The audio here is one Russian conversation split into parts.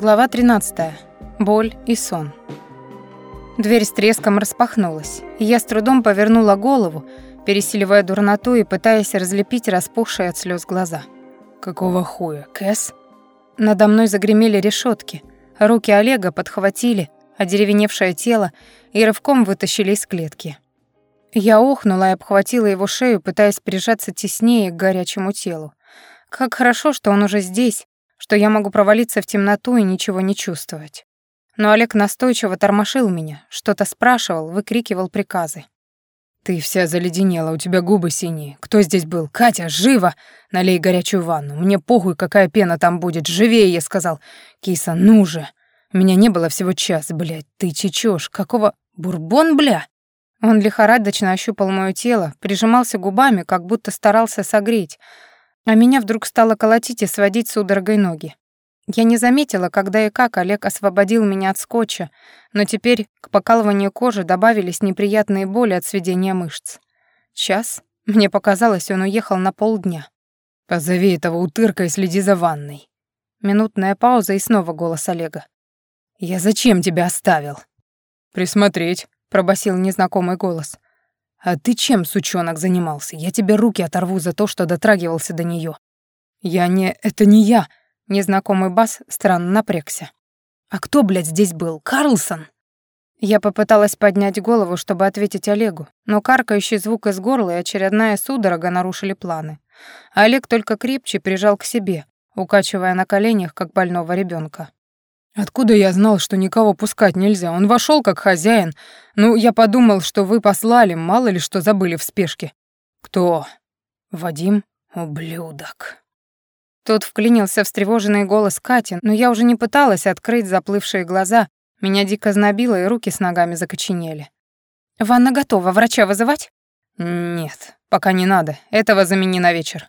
Глава 13. Боль и сон. Дверь с треском распахнулась, и я с трудом повернула голову, пересиливая дурноту и пытаясь разлепить распухшие от слез глаза. «Какого хуя, Кэс?» Надо мной загремели решетки, руки Олега подхватили одеревеневшее тело и рывком вытащили из клетки. Я охнула и обхватила его шею, пытаясь прижаться теснее к горячему телу. Как хорошо, что он уже здесь, что я могу провалиться в темноту и ничего не чувствовать. Но Олег настойчиво тормошил меня, что-то спрашивал, выкрикивал приказы. «Ты вся заледенела, у тебя губы синие. Кто здесь был? Катя, живо! Налей горячую ванну. Мне похуй, какая пена там будет. Живее, я сказал. Киса, ну же! Меня не было всего час, блядь. Ты чечёшь. Какого... Бурбон, бля?» Он лихорадочно ощупал моё тело, прижимался губами, как будто старался согреть, а меня вдруг стало колотить и сводить судорогой ноги. Я не заметила, когда и как Олег освободил меня от скотча, но теперь к покалыванию кожи добавились неприятные боли от сведения мышц. Час? Мне показалось, он уехал на полдня. «Позови этого утырка и следи за ванной». Минутная пауза и снова голос Олега. «Я зачем тебя оставил?» «Присмотреть», — пробасил незнакомый голос. «А ты чем, сучонок, занимался? Я тебе руки оторву за то, что дотрагивался до нее. «Я не... Это не я!» Незнакомый бас странно напрягся. «А кто, блядь, здесь был? Карлсон?» Я попыталась поднять голову, чтобы ответить Олегу, но каркающий звук из горла и очередная судорога нарушили планы. Олег только крепче прижал к себе, укачивая на коленях, как больного ребенка. Откуда я знал, что никого пускать нельзя? Он вошел как хозяин. Ну, я подумал, что вы послали, мало ли что забыли в спешке. Кто? Вадим? Ублюдок. Тут вклинился встревоженный голос Кати, но я уже не пыталась открыть заплывшие глаза. Меня дико знобило, и руки с ногами закоченели. «Ванна готова. Врача вызывать?» «Нет, пока не надо. Этого замени на вечер».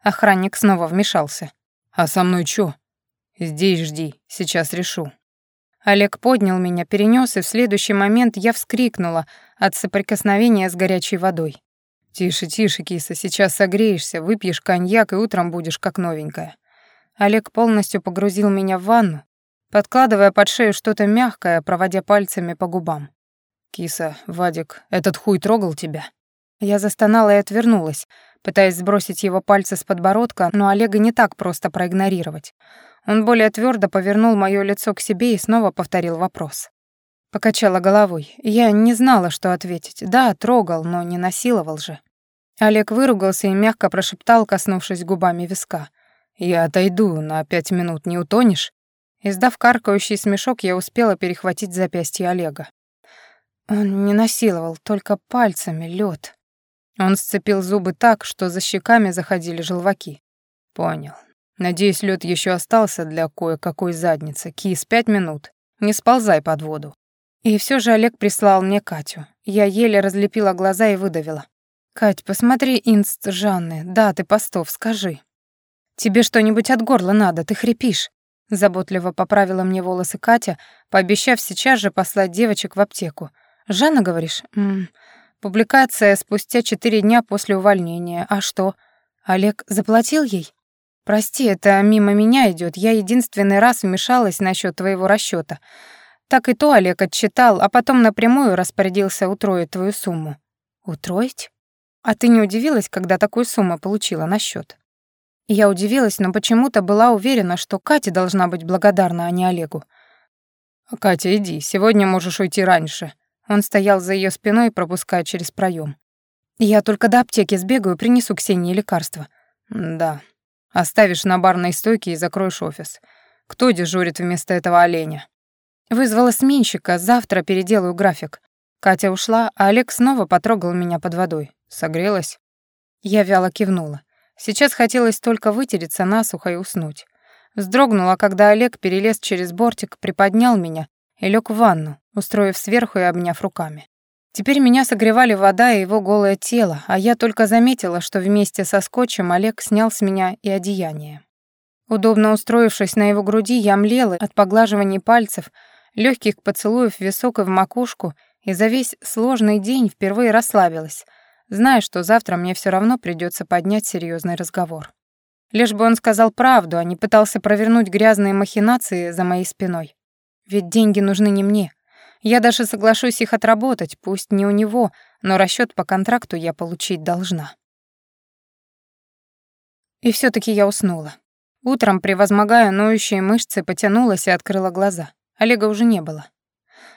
Охранник снова вмешался. «А со мной чё?» «Здесь жди, сейчас решу». Олег поднял меня, перенес, и в следующий момент я вскрикнула от соприкосновения с горячей водой. «Тише, тише, киса, сейчас согреешься, выпьешь коньяк и утром будешь как новенькая». Олег полностью погрузил меня в ванну, подкладывая под шею что-то мягкое, проводя пальцами по губам. «Киса, Вадик, этот хуй трогал тебя?» Я застонала и отвернулась, пытаясь сбросить его пальцы с подбородка, но Олега не так просто проигнорировать. Он более твердо повернул моё лицо к себе и снова повторил вопрос. Покачала головой. Я не знала, что ответить. Да, трогал, но не насиловал же. Олег выругался и мягко прошептал, коснувшись губами виска. «Я отойду, на пять минут не утонешь?» Издав каркающий смешок, я успела перехватить запястье Олега. Он не насиловал, только пальцами, лед. Он сцепил зубы так, что за щеками заходили желваки. «Понял. Надеюсь, лед еще остался для кое-какой задницы. Кис, пять минут. Не сползай под воду. И все же Олег прислал мне Катю. Я еле разлепила глаза и выдавила. «Кать, посмотри инст Жанны, даты постов, скажи». «Тебе что-нибудь от горла надо, ты хрипишь». Заботливо поправила мне волосы Катя, пообещав сейчас же послать девочек в аптеку. «Жанна, говоришь?» «Публикация спустя четыре дня после увольнения. А что? Олег заплатил ей?» Прости, это мимо меня идет. Я единственный раз вмешалась насчет твоего расчета. Так и то Олег отчитал, а потом напрямую распорядился утроить твою сумму. Утроить? А ты не удивилась, когда такую сумму получила на счет? Я удивилась, но почему-то была уверена, что Катя должна быть благодарна, а не Олегу. «Катя, иди, сегодня можешь уйти раньше». Он стоял за ее спиной, пропуская через проем. «Я только до аптеки сбегаю, принесу Ксении лекарства». «Да, Оставишь на барной стойке и закроешь офис. Кто дежурит вместо этого оленя? Вызвала сменщика, завтра переделаю график. Катя ушла, а Олег снова потрогал меня под водой. Согрелась? Я вяло кивнула. Сейчас хотелось только вытереться насухо и уснуть. Вздрогнула, когда Олег перелез через бортик, приподнял меня и лег в ванну, устроив сверху и обняв руками. Теперь меня согревали вода и его голое тело, а я только заметила, что вместе со скотчем Олег снял с меня и одеяние. Удобно устроившись на его груди, я млела от поглаживаний пальцев, легких поцелуев висок и в макушку, и за весь сложный день впервые расслабилась, зная, что завтра мне все равно придется поднять серьезный разговор. Лишь бы он сказал правду, а не пытался провернуть грязные махинации за моей спиной. Ведь деньги нужны не мне. Я даже соглашусь их отработать, пусть не у него, но расчет по контракту я получить должна. И все таки я уснула. Утром, превозмогая ноющие мышцы, потянулась и открыла глаза. Олега уже не было.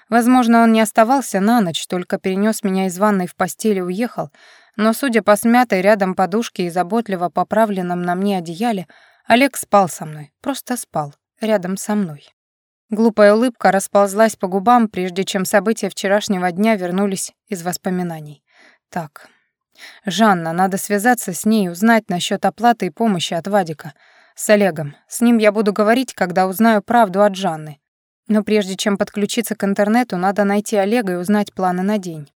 Возможно, он не оставался на ночь, только перенес меня из ванной в постель и уехал, но, судя по смятой рядом подушке и заботливо поправленном на мне одеяле, Олег спал со мной, просто спал, рядом со мной. Глупая улыбка расползлась по губам, прежде чем события вчерашнего дня вернулись из воспоминаний. Так, Жанна, надо связаться с ней, узнать насчет оплаты и помощи от Вадика. С Олегом. С ним я буду говорить, когда узнаю правду от Жанны. Но прежде чем подключиться к интернету, надо найти Олега и узнать планы на день.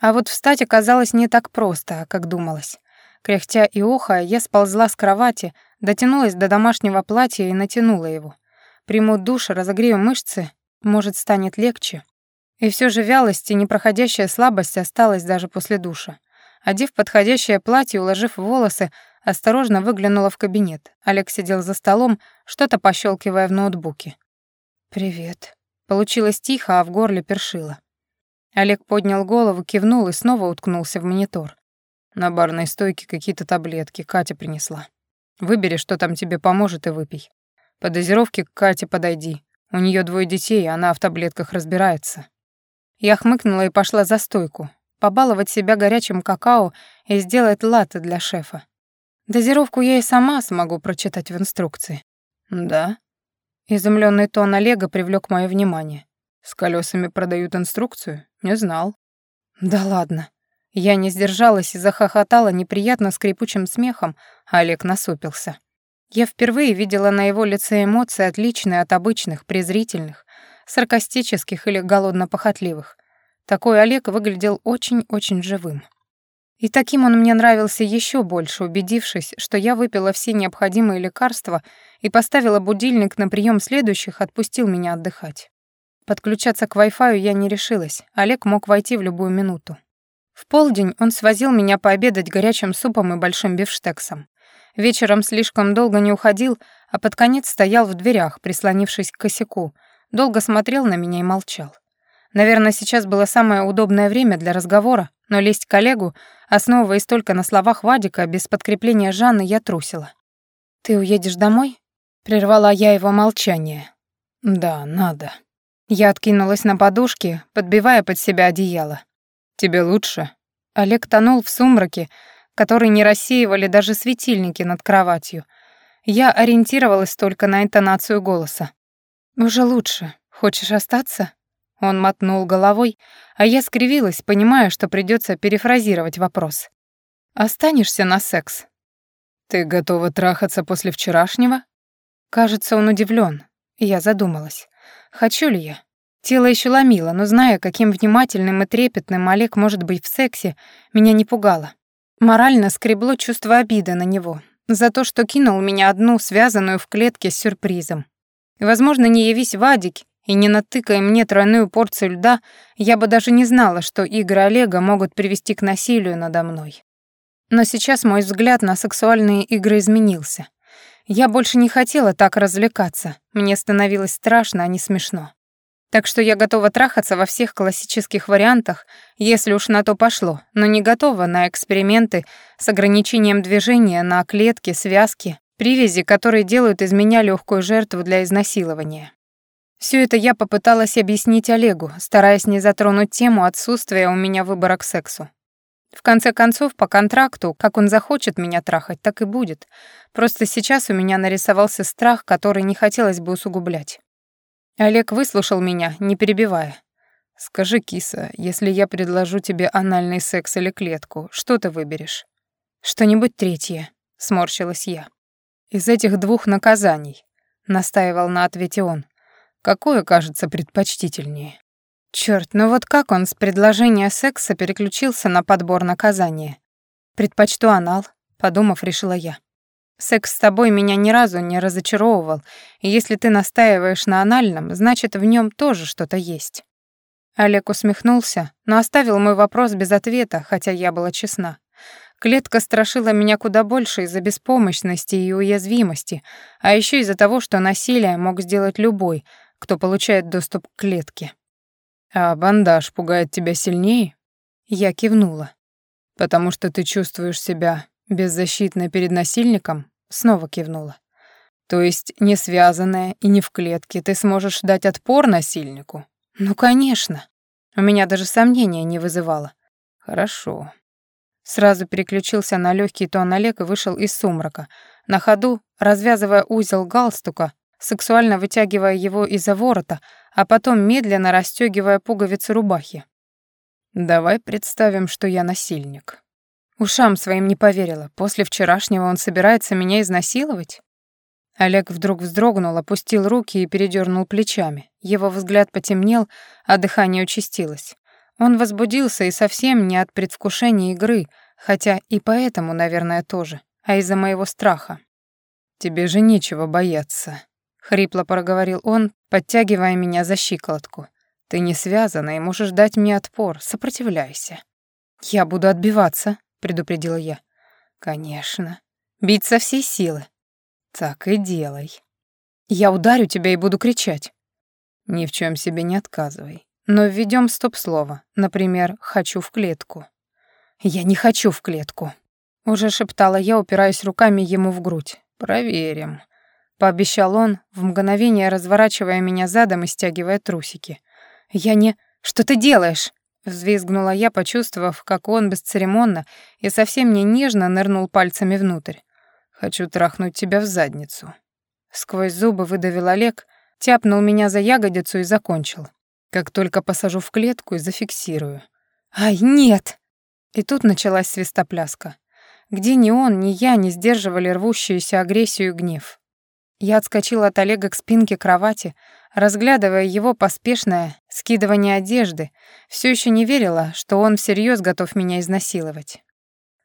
А вот встать оказалось не так просто, как думалось. Кряхтя и охая, я сползла с кровати, дотянулась до домашнего платья и натянула его. Приму душ, разогрею мышцы, может, станет легче. И все же вялость и непроходящая слабость осталась даже после душа. Одев подходящее платье, уложив волосы, осторожно выглянула в кабинет. Олег сидел за столом, что-то пощелкивая в ноутбуке. «Привет». Получилось тихо, а в горле першило. Олег поднял голову, кивнул и снова уткнулся в монитор. На барной стойке какие-то таблетки Катя принесла. Выбери, что там тебе поможет, и выпей. По дозировке к Кате подойди. У нее двое детей, она в таблетках разбирается. Я хмыкнула и пошла за стойку. Побаловать себя горячим какао и сделать латте для шефа. Дозировку я и сама смогу прочитать в инструкции. Да. Изумленный тон Олега привлек мое внимание. С колесами продают инструкцию? Не знал. Да ладно. Я не сдержалась и захохотала неприятно скрипучим смехом, а Олег насупился. Я впервые видела на его лице эмоции, отличные от обычных, презрительных, саркастических или голодно-похотливых. Такой Олег выглядел очень-очень живым. И таким он мне нравился еще больше, убедившись, что я выпила все необходимые лекарства и поставила будильник на прием следующих, отпустил меня отдыхать. Подключаться к Wi-Fi я не решилась, Олег мог войти в любую минуту. В полдень он свозил меня пообедать горячим супом и большим бифштексом. Вечером слишком долго не уходил, а под конец стоял в дверях, прислонившись к косяку, долго смотрел на меня и молчал. Наверное, сейчас было самое удобное время для разговора, но лезть к коллегу, основываясь только на словах Вадика, без подкрепления Жанны, я трусила. «Ты уедешь домой?» — прервала я его молчание. «Да, надо». Я откинулась на подушки, подбивая под себя одеяло. «Тебе лучше?» Олег тонул в сумраке, который не рассеивали даже светильники над кроватью. Я ориентировалась только на интонацию голоса. «Уже лучше. Хочешь остаться?» Он мотнул головой, а я скривилась, понимая, что придется перефразировать вопрос. «Останешься на секс?» «Ты готова трахаться после вчерашнего?» Кажется, он удивлен. Я задумалась. Хочу ли я? Тело еще ломило, но зная, каким внимательным и трепетным Олег может быть в сексе, меня не пугало. Морально скребло чувство обиды на него за то, что кинул меня одну, связанную в клетке с сюрпризом. И, возможно, не явись Вадик и не натыкая мне тройную порцию льда, я бы даже не знала, что игры Олега могут привести к насилию надо мной. Но сейчас мой взгляд на сексуальные игры изменился. Я больше не хотела так развлекаться, мне становилось страшно, а не смешно. Так что я готова трахаться во всех классических вариантах, если уж на то пошло, но не готова на эксперименты с ограничением движения на клетки, связки, привязи, которые делают из меня легкую жертву для изнасилования. Все это я попыталась объяснить Олегу, стараясь не затронуть тему отсутствия у меня выбора к сексу. В конце концов, по контракту, как он захочет меня трахать, так и будет. Просто сейчас у меня нарисовался страх, который не хотелось бы усугублять. Олег выслушал меня, не перебивая. «Скажи, киса, если я предложу тебе анальный секс или клетку, что ты выберешь?» «Что-нибудь третье», — сморщилась я. «Из этих двух наказаний», — настаивал на ответе он. Какое кажется предпочтительнее? Черт, ну вот как он с предложения секса переключился на подбор наказания? Предпочту анал, подумав, решила я. Секс с тобой меня ни разу не разочаровывал, и если ты настаиваешь на анальном, значит, в нем тоже что-то есть. Олег усмехнулся, но оставил мой вопрос без ответа, хотя я была честна. Клетка страшила меня куда больше из-за беспомощности и уязвимости, а еще из-за того, что насилие мог сделать любой, кто получает доступ к клетке. «А бандаж пугает тебя сильнее?» Я кивнула. «Потому что ты чувствуешь себя беззащитной перед насильником?» Снова кивнула. «То есть не связанная и не в клетке ты сможешь дать отпор насильнику?» «Ну, конечно». У меня даже сомнения не вызывало. «Хорошо». Сразу переключился на легкий тон Олег и вышел из сумрака, на ходу развязывая узел галстука, сексуально вытягивая его из-за ворота, а потом медленно расстегивая пуговицы рубахи. «Давай представим, что я насильник». Ушам своим не поверила. После вчерашнего он собирается меня изнасиловать? Олег вдруг вздрогнул, опустил руки и передернул плечами. Его взгляд потемнел, а дыхание участилось. Он возбудился и совсем не от предвкушения игры, хотя и поэтому, наверное, тоже, а из-за моего страха. «Тебе же нечего бояться», — хрипло проговорил он, подтягивая меня за щиколотку. «Ты не связана и можешь дать мне отпор, сопротивляйся». «Я буду отбиваться», — предупредила я. «Конечно. Бить со всей силы». «Так и делай». «Я ударю тебя и буду кричать». «Ни в чем себе не отказывай. Но введем стоп-слово. Например, «хочу в клетку». «Я не хочу в клетку», — уже шептала я, упираясь руками ему в грудь. «Проверим», — пообещал он, в мгновение разворачивая меня задом и стягивая трусики. «Я не... Что ты делаешь?» Взвизгнула я, почувствовав, как он бесцеремонно и совсем не нежно нырнул пальцами внутрь. «Хочу трахнуть тебя в задницу». Сквозь зубы выдавил Олег, тяпнул меня за ягодицу и закончил. «Как только посажу в клетку и зафиксирую». «Ай, нет!» И тут началась свистопляска. Где ни он, ни я не сдерживали рвущуюся агрессию и гнев. Я отскочила от Олега к спинке кровати, разглядывая его поспешное скидывание одежды, все еще не верила, что он всерьез готов меня изнасиловать.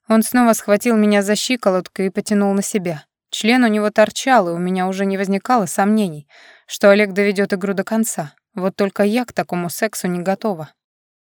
Он снова схватил меня за щиколотку и потянул на себя. Член у него торчал, и у меня уже не возникало сомнений, что Олег доведет игру до конца. Вот только я к такому сексу не готова.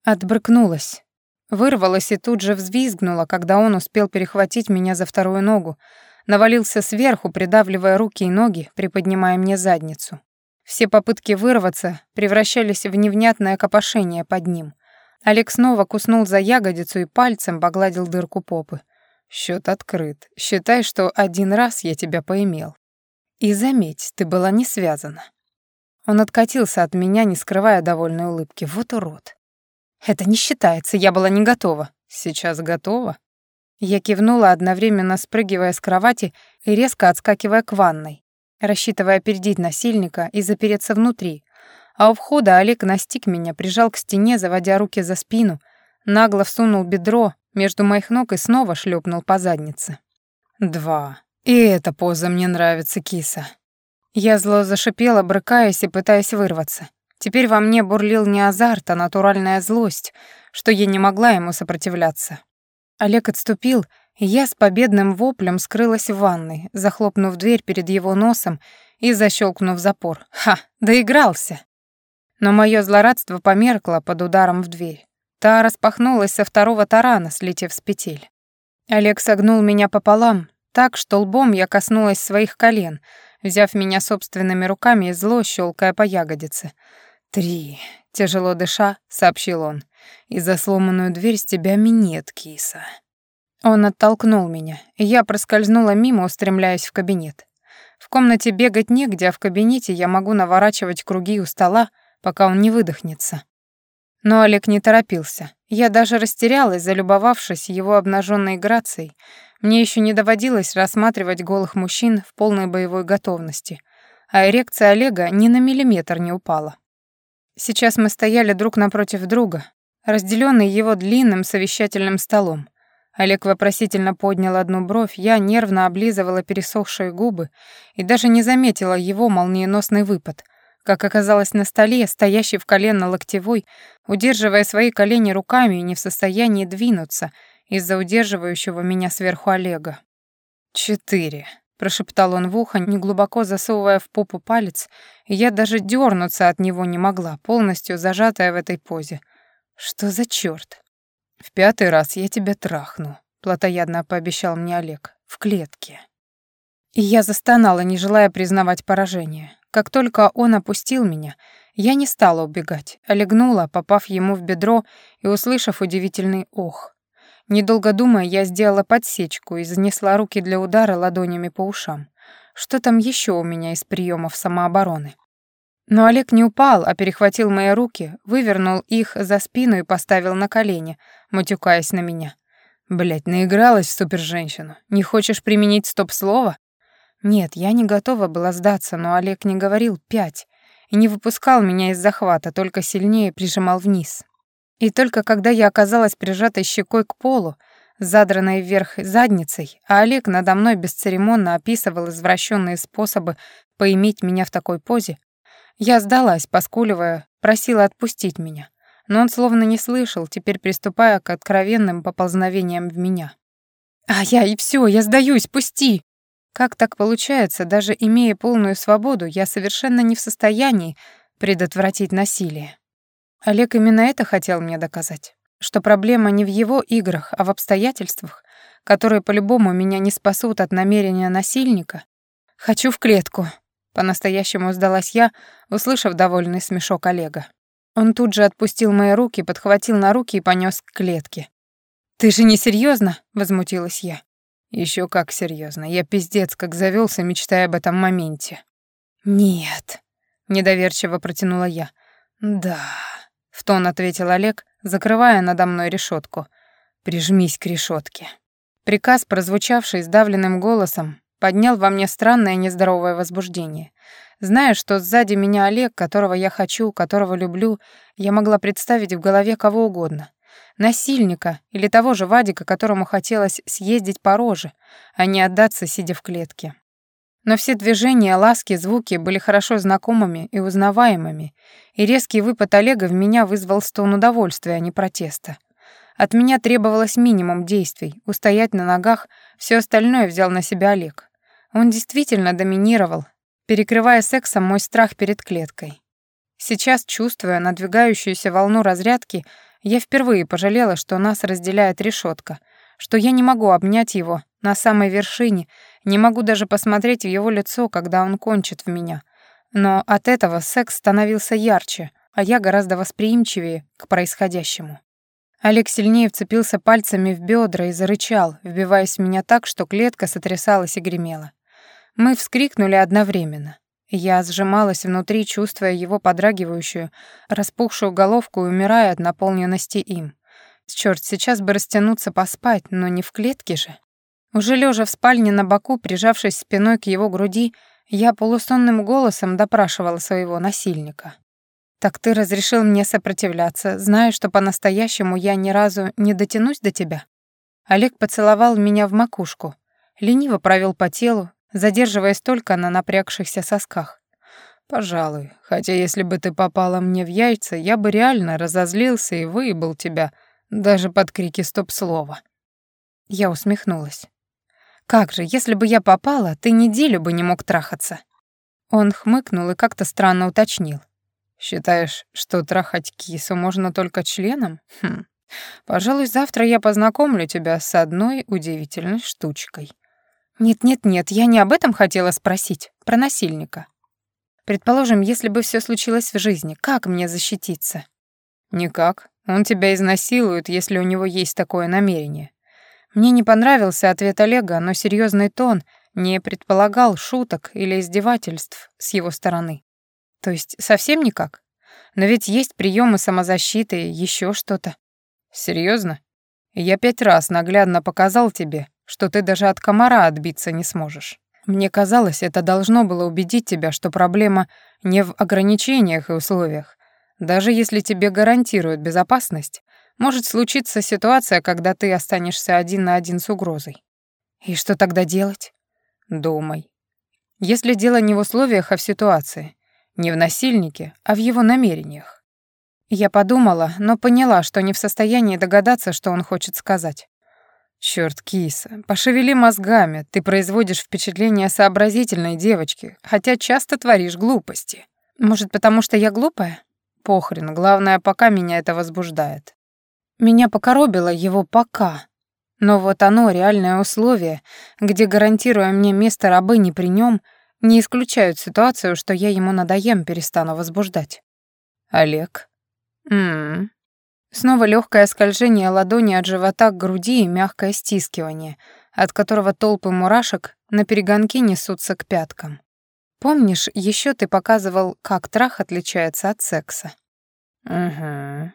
Отбрыкнулась. Вырвалась и тут же взвизгнула, когда он успел перехватить меня за вторую ногу, навалился сверху, придавливая руки и ноги, приподнимая мне задницу. Все попытки вырваться превращались в невнятное копошение под ним. Олег снова куснул за ягодицу и пальцем погладил дырку попы. Счет открыт. Считай, что один раз я тебя поимел. И заметь, ты была не связана. Он откатился от меня, не скрывая довольной улыбки. Вот урод. Это не считается, я была не готова. Сейчас готова? Я кивнула, одновременно спрыгивая с кровати и резко отскакивая к ванной, рассчитывая опередить насильника и запереться внутри. А у входа Олег настиг меня, прижал к стене, заводя руки за спину, нагло всунул бедро между моих ног и снова шлепнул по заднице. «Два. И эта поза мне нравится, киса». Я зло зашипела, брыкаясь и пытаясь вырваться. Теперь во мне бурлил не азарт, а натуральная злость, что я не могла ему сопротивляться. Олег отступил, я с победным воплем скрылась в ванной, захлопнув дверь перед его носом и защелкнув запор. Ха, доигрался. Но мое злорадство померкло под ударом в дверь. Та распахнулась со второго тарана, слетев с петель. Олег согнул меня пополам, так что лбом я коснулась своих колен, взяв меня собственными руками и зло щелкая по ягодице. «Три», — тяжело дыша, сообщил он. И за сломанную дверь с тебя минет, киса». Он оттолкнул меня, и я проскользнула мимо, устремляясь в кабинет. В комнате бегать негде, а в кабинете я могу наворачивать круги у стола, пока он не выдохнется. Но Олег не торопился. Я даже растерялась, залюбовавшись его обнаженной грацией. Мне еще не доводилось рассматривать голых мужчин в полной боевой готовности, а эрекция Олега ни на миллиметр не упала. Сейчас мы стояли друг напротив друга, разделенный его длинным совещательным столом. Олег вопросительно поднял одну бровь, я нервно облизывала пересохшие губы и даже не заметила его молниеносный выпад. Как оказалось на столе, стоящий в колено-локтевой, удерживая свои колени руками и не в состоянии двинуться из-за удерживающего меня сверху Олега. «Четыре», — прошептал он в ухо, неглубоко засовывая в попу палец, и я даже дернуться от него не могла, полностью зажатая в этой позе — что за чёрт? В пятый раз я тебя трахну. плотоядно пообещал мне Олег. В клетке. И я застонала, не желая признавать поражение. Как только он опустил меня, я не стала убегать, а легнула, попав ему в бедро и услышав удивительный ох. Недолго думая, я сделала подсечку и занесла руки для удара ладонями по ушам. Что там еще у меня из приемов самообороны? Но Олег не упал, а перехватил мои руки, вывернул их за спину и поставил на колени, матюкаясь на меня. Блять, наигралась в суперженщину. Не хочешь применить стоп-слово? Нет, я не готова была сдаться, но Олег не говорил «пять» и не выпускал меня из захвата, только сильнее прижимал вниз. И только когда я оказалась прижатой щекой к полу, задранной вверх задницей, а Олег надо мной бесцеремонно описывал извращенные способы поиметь меня в такой позе, я сдалась, поскуливая, просила отпустить меня. Но он словно не слышал, теперь приступая к откровенным поползновениям в меня. «А я и все, я сдаюсь, пусти!» Как так получается, даже имея полную свободу, я совершенно не в состоянии предотвратить насилие? Олег именно это хотел мне доказать, что проблема не в его играх, а в обстоятельствах, которые по-любому меня не спасут от намерения насильника. «Хочу в клетку», — по-настоящему сдалась я, услышав довольный смешок Олега. Он тут же отпустил мои руки, подхватил на руки и понёс к клетке. «Ты же не серьезно? возмутилась я. Еще как серьезно. Я пиздец как завелся, мечтая об этом моменте. Нет, недоверчиво протянула я. Да, в тон ответил Олег, закрывая надо мной решетку. Прижмись к решетке. Приказ, прозвучавший сдавленным голосом, поднял во мне странное нездоровое возбуждение. Зная, что сзади меня Олег, которого я хочу, которого люблю, я могла представить в голове кого угодно насильника или того же Вадика, которому хотелось съездить по роже, а не отдаться, сидя в клетке. Но все движения, ласки, звуки были хорошо знакомыми и узнаваемыми, и резкий выпад Олега в меня вызвал стон удовольствия, а не протеста. От меня требовалось минимум действий, устоять на ногах, все остальное взял на себя Олег. Он действительно доминировал, перекрывая сексом мой страх перед клеткой. Сейчас, чувствуя надвигающуюся волну разрядки, я впервые пожалела, что нас разделяет решетка, что я не могу обнять его на самой вершине, не могу даже посмотреть в его лицо, когда он кончит в меня. Но от этого секс становился ярче, а я гораздо восприимчивее к происходящему. Олег сильнее вцепился пальцами в бедра и зарычал, вбиваясь в меня так, что клетка сотрясалась и гремела. Мы вскрикнули одновременно. Я сжималась внутри, чувствуя его подрагивающую, распухшую головку и умирая от наполненности им. Чёрт, сейчас бы растянуться поспать, но не в клетке же. Уже лежа в спальне на боку, прижавшись спиной к его груди, я полусонным голосом допрашивала своего насильника. «Так ты разрешил мне сопротивляться, зная, что по-настоящему я ни разу не дотянусь до тебя?» Олег поцеловал меня в макушку, лениво провел по телу, задерживаясь только на напрягшихся сосках. «Пожалуй, хотя если бы ты попала мне в яйца, я бы реально разозлился и выебал тебя даже под крики стоп-слова». Я усмехнулась. «Как же, если бы я попала, ты неделю бы не мог трахаться». Он хмыкнул и как-то странно уточнил. «Считаешь, что трахать кису можно только членом? Хм. Пожалуй, завтра я познакомлю тебя с одной удивительной штучкой». Нет-нет-нет, я не об этом хотела спросить, про насильника. Предположим, если бы все случилось в жизни, как мне защититься? Никак. Он тебя изнасилует, если у него есть такое намерение. Мне не понравился ответ Олега, но серьезный тон не предполагал шуток или издевательств с его стороны. То есть совсем никак? Но ведь есть приемы самозащиты и еще что-то. Серьезно? Я пять раз наглядно показал тебе, что ты даже от комара отбиться не сможешь. Мне казалось, это должно было убедить тебя, что проблема не в ограничениях и условиях. Даже если тебе гарантируют безопасность, может случиться ситуация, когда ты останешься один на один с угрозой. И что тогда делать? Думай. Если дело не в условиях, а в ситуации, не в насильнике, а в его намерениях. Я подумала, но поняла, что не в состоянии догадаться, что он хочет сказать. Черт, киса, пошевели мозгами, ты производишь впечатление сообразительной девочки, хотя часто творишь глупости. Может, потому что я глупая? Похрен, главное, пока меня это возбуждает. Меня покоробило его «пока». Но вот оно, реальное условие, где, гарантируя мне место рабыни при нем, не исключают ситуацию, что я ему надоем, перестану возбуждать. Олег. Мм. Снова легкое скольжение ладони от живота к груди и мягкое стискивание, от которого толпы мурашек на перегонки несутся к пяткам. Помнишь, еще ты показывал, как трах отличается от секса? Угу.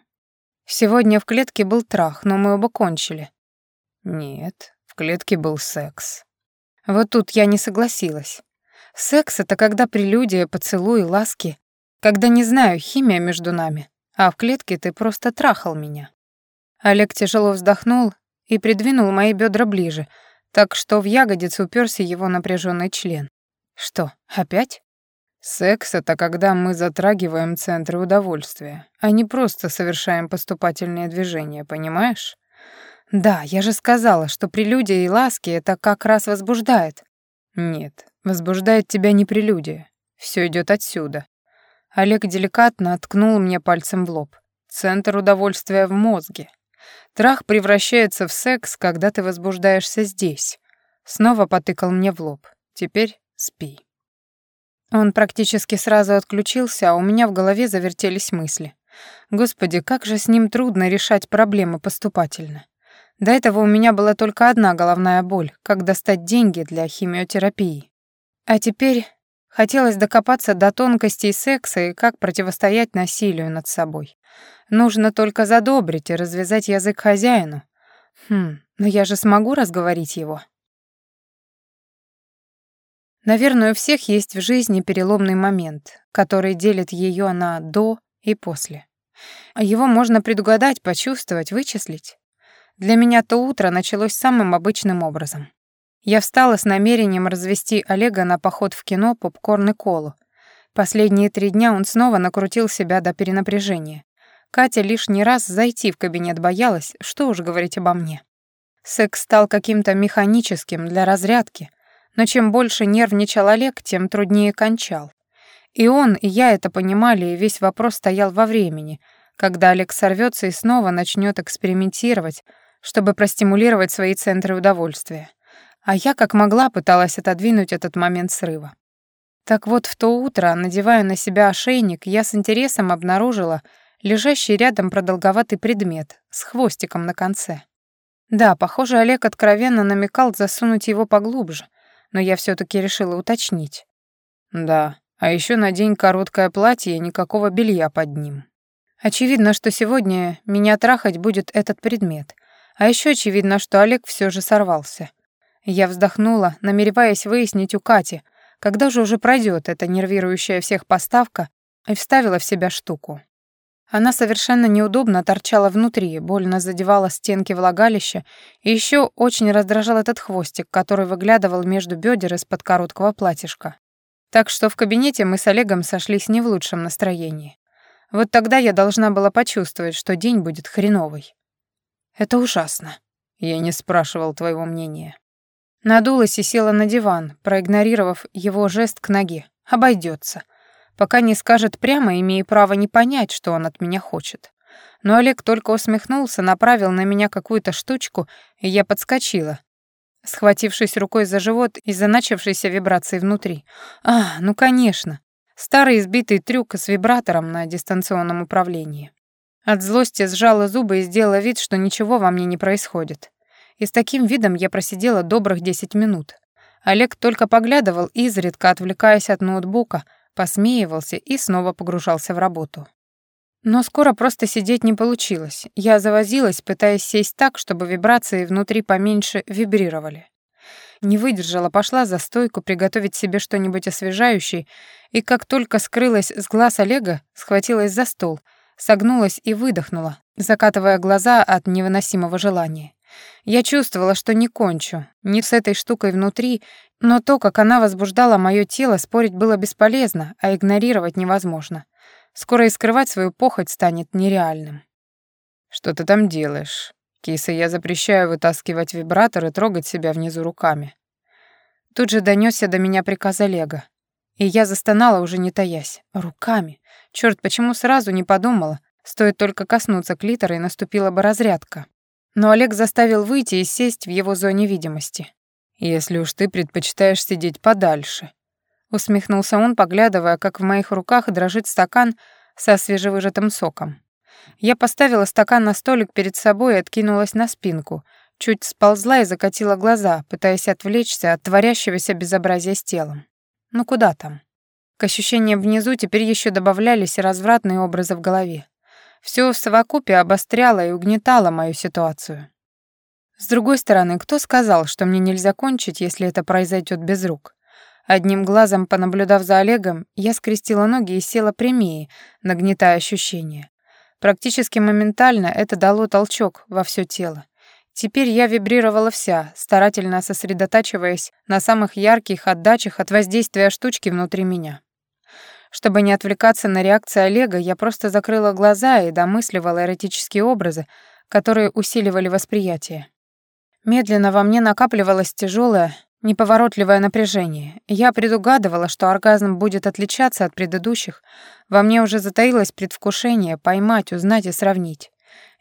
Сегодня в клетке был трах, но мы оба кончили. Нет, в клетке был секс. Вот тут я не согласилась. Секс — это когда прелюдия, поцелуи, ласки. Когда, не знаю, химия между нами. А в клетке ты просто трахал меня. Олег тяжело вздохнул и придвинул мои бедра ближе, так что в ягодице уперся его напряженный член. Что, опять? Секс — это когда мы затрагиваем центры удовольствия, а не просто совершаем поступательные движения, понимаешь? Да, я же сказала, что прелюдия и ласки — это как раз возбуждает. Нет, возбуждает тебя не прелюдия. Все идет отсюда. Олег деликатно ткнул мне пальцем в лоб. Центр удовольствия в мозге. Трах превращается в секс, когда ты возбуждаешься здесь. Снова потыкал мне в лоб. Теперь спи. Он практически сразу отключился, а у меня в голове завертелись мысли. Господи, как же с ним трудно решать проблемы поступательно. До этого у меня была только одна головная боль, как достать деньги для химиотерапии. А теперь хотелось докопаться до тонкостей секса и как противостоять насилию над собой. Нужно только задобрить и развязать язык хозяину. Хм, но я же смогу разговорить его. Наверное, у всех есть в жизни переломный момент, который делит ее на «до» и «после». Его можно предугадать, почувствовать, вычислить. Для меня то утро началось самым обычным образом. Я встала с намерением развести Олега на поход в кино, попкорн и колу. Последние три дня он снова накрутил себя до перенапряжения. Катя лишний раз зайти в кабинет боялась, что уж говорить обо мне. Секс стал каким-то механическим для разрядки, но чем больше нервничал Олег, тем труднее кончал. И он, и я это понимали, и весь вопрос стоял во времени, когда Олег сорвется и снова начнет экспериментировать, чтобы простимулировать свои центры удовольствия. А я как могла пыталась отодвинуть этот момент срыва. Так вот, в то утро, надевая на себя ошейник, я с интересом обнаружила лежащий рядом продолговатый предмет с хвостиком на конце. Да, похоже, Олег откровенно намекал засунуть его поглубже, но я все таки решила уточнить. Да, а еще надень короткое платье и никакого белья под ним. Очевидно, что сегодня меня трахать будет этот предмет, а еще очевидно, что Олег все же сорвался. Я вздохнула, намереваясь выяснить у Кати, когда же уже пройдет эта нервирующая всех поставка, и вставила в себя штуку. Она совершенно неудобно торчала внутри, больно задевала стенки влагалища, и еще очень раздражал этот хвостик, который выглядывал между бедер из-под короткого платьишка. Так что в кабинете мы с Олегом сошлись не в лучшем настроении. Вот тогда я должна была почувствовать, что день будет хреновый. Это ужасно. Я не спрашивал твоего мнения. Надулась и села на диван, проигнорировав его жест к ноге. Обойдется. Пока не скажет прямо, имея право не понять, что он от меня хочет. Но Олег только усмехнулся, направил на меня какую-то штучку, и я подскочила, схватившись рукой за живот из-за начавшейся вибрации внутри. А, ну конечно. Старый избитый трюк с вибратором на дистанционном управлении. От злости сжала зубы и сделала вид, что ничего во мне не происходит. И с таким видом я просидела добрых 10 минут. Олег только поглядывал, изредка отвлекаясь от ноутбука, посмеивался и снова погружался в работу. Но скоро просто сидеть не получилось. Я завозилась, пытаясь сесть так, чтобы вибрации внутри поменьше вибрировали. Не выдержала, пошла за стойку приготовить себе что-нибудь освежающее, и как только скрылась с глаз Олега, схватилась за стол — согнулась и выдохнула, закатывая глаза от невыносимого желания. Я чувствовала, что не кончу, не с этой штукой внутри, но то, как она возбуждала моё тело, спорить было бесполезно, а игнорировать невозможно. Скоро и скрывать свою похоть станет нереальным. «Что ты там делаешь? Киса, я запрещаю вытаскивать вибратор и трогать себя внизу руками». Тут же донёсся до меня приказ Олега. И я застонала, уже не таясь. Руками. Черт, почему сразу не подумала? Стоит только коснуться клитора, и наступила бы разрядка. Но Олег заставил выйти и сесть в его зоне видимости. «Если уж ты предпочитаешь сидеть подальше», — усмехнулся он, поглядывая, как в моих руках дрожит стакан со свежевыжатым соком. Я поставила стакан на столик перед собой и откинулась на спинку, чуть сползла и закатила глаза, пытаясь отвлечься от творящегося безобразия с телом. Ну куда там? К ощущениям внизу теперь еще добавлялись развратные образы в голове. Все в совокупе обостряло и угнетало мою ситуацию. С другой стороны, кто сказал, что мне нельзя кончить, если это произойдет без рук? Одним глазом понаблюдав за Олегом, я скрестила ноги и села прямее, нагнетая ощущения. Практически моментально это дало толчок во все тело. Теперь я вибрировала вся, старательно сосредотачиваясь на самых ярких отдачах от воздействия штучки внутри меня. Чтобы не отвлекаться на реакции Олега, я просто закрыла глаза и домысливала эротические образы, которые усиливали восприятие. Медленно во мне накапливалось тяжелое, неповоротливое напряжение. Я предугадывала, что оргазм будет отличаться от предыдущих. Во мне уже затаилось предвкушение поймать, узнать и сравнить.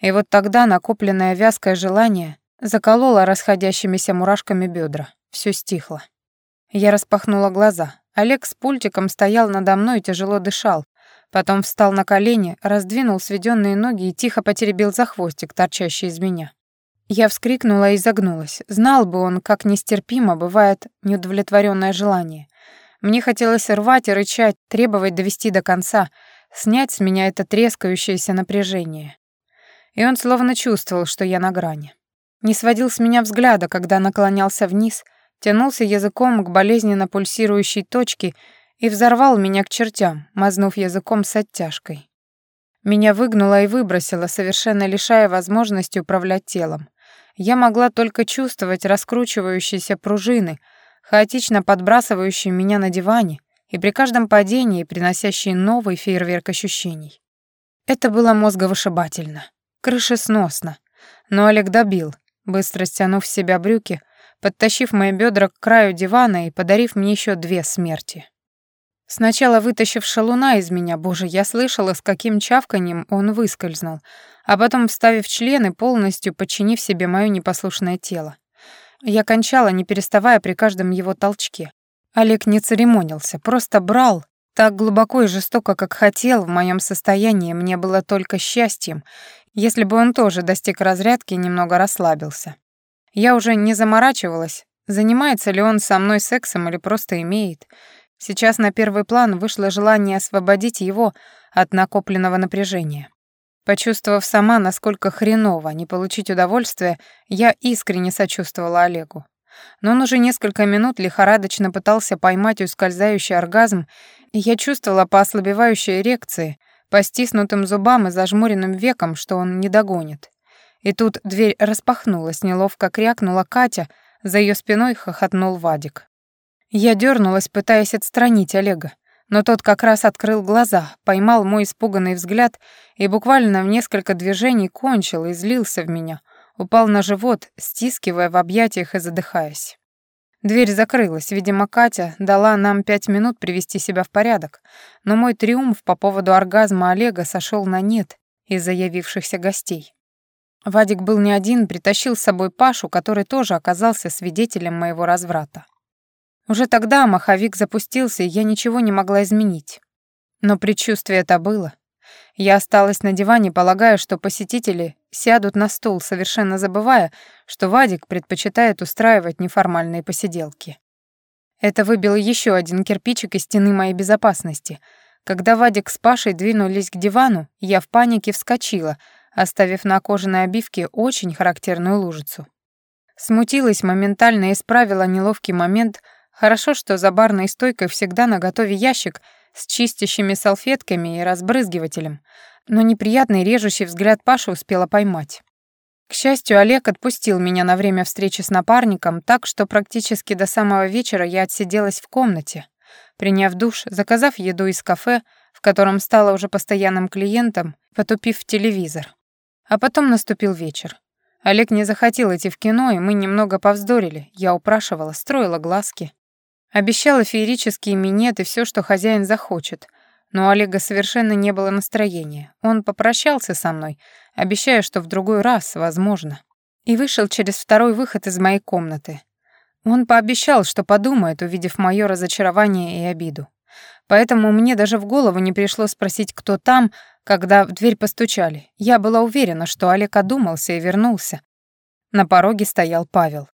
И вот тогда накопленное вязкое желание закололо расходящимися мурашками бедра. Все стихло. Я распахнула глаза. Олег с пультиком стоял надо мной и тяжело дышал. Потом встал на колени, раздвинул сведенные ноги и тихо потеребил за хвостик, торчащий из меня. Я вскрикнула и загнулась. Знал бы он, как нестерпимо бывает неудовлетворенное желание. Мне хотелось рвать и рычать, требовать довести до конца, снять с меня это трескающееся напряжение. И он словно чувствовал, что я на грани. Не сводил с меня взгляда, когда наклонялся вниз — тянулся языком к болезненно пульсирующей точке и взорвал меня к чертям, мазнув языком с оттяжкой. Меня выгнуло и выбросило, совершенно лишая возможности управлять телом. Я могла только чувствовать раскручивающиеся пружины, хаотично подбрасывающие меня на диване и при каждом падении приносящие новый фейерверк ощущений. Это было мозговышибательно, крышесносно. Но Олег добил, быстро стянув с себя брюки, подтащив мои бедра к краю дивана и подарив мне еще две смерти. Сначала вытащив шалуна из меня, боже, я слышала, с каким чавканьем он выскользнул, а потом вставив член и полностью подчинив себе мое непослушное тело. Я кончала, не переставая при каждом его толчке. Олег не церемонился, просто брал, так глубоко и жестоко, как хотел, в моем состоянии мне было только счастьем, если бы он тоже достиг разрядки и немного расслабился. Я уже не заморачивалась, занимается ли он со мной сексом или просто имеет. Сейчас на первый план вышло желание освободить его от накопленного напряжения. Почувствовав сама, насколько хреново не получить удовольствие, я искренне сочувствовала Олегу. Но он уже несколько минут лихорадочно пытался поймать ускользающий оргазм, и я чувствовала по ослабевающей эрекции, по стиснутым зубам и зажмуренным векам, что он не догонит. И тут дверь распахнулась, неловко крякнула Катя, за ее спиной хохотнул Вадик. Я дернулась, пытаясь отстранить Олега, но тот как раз открыл глаза, поймал мой испуганный взгляд и буквально в несколько движений кончил и злился в меня, упал на живот, стискивая в объятиях и задыхаясь. Дверь закрылась, видимо, Катя дала нам пять минут привести себя в порядок, но мой триумф по поводу оргазма Олега сошел на нет из-за явившихся гостей. Вадик был не один, притащил с собой Пашу, который тоже оказался свидетелем моего разврата. Уже тогда маховик запустился, и я ничего не могла изменить. Но предчувствие это было. Я осталась на диване, полагая, что посетители сядут на стул, совершенно забывая, что Вадик предпочитает устраивать неформальные посиделки. Это выбило еще один кирпичик из стены моей безопасности. Когда Вадик с Пашей двинулись к дивану, я в панике вскочила — оставив на кожаной обивке очень характерную лужицу. Смутилась, моментально исправила неловкий момент. Хорошо, что за барной стойкой всегда наготове ящик с чистящими салфетками и разбрызгивателем, но неприятный режущий взгляд Паши успела поймать. К счастью, Олег отпустил меня на время встречи с напарником, так что практически до самого вечера я отсиделась в комнате, приняв душ, заказав еду из кафе, в котором стала уже постоянным клиентом, потупив телевизор. А потом наступил вечер. Олег не захотел идти в кино, и мы немного повздорили. Я упрашивала, строила глазки. Обещала феерические минеты, все, что хозяин захочет. Но у Олега совершенно не было настроения. Он попрощался со мной, обещая, что в другой раз, возможно. и вышел через второй выход из моей комнаты. Он пообещал, что подумает, увидев моё разочарование и обиду. Поэтому мне даже в голову не пришло спросить, кто там, когда в дверь постучали. Я была уверена, что Олег одумался и вернулся. На пороге стоял Павел.